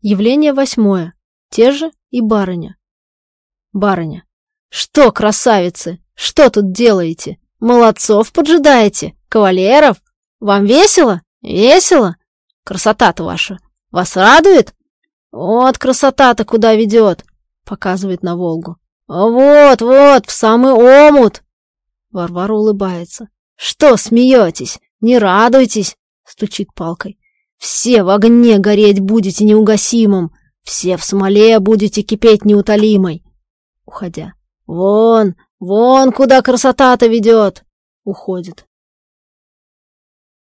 Явление восьмое. Те же и барыня. Барыня. Что, красавицы, что тут делаете? Молодцов поджидаете? Кавалеров? Вам весело? Весело? Красота-то ваша. Вас радует? Вот красота-то куда ведет, показывает на Волгу. Вот, вот, в самый омут. Варвара улыбается. Что смеетесь? Не радуйтесь, стучит палкой. Все в огне гореть будете неугасимым, все в смоле будете кипеть неутолимой. Уходя. Вон, вон куда красота-то ведет. Уходит.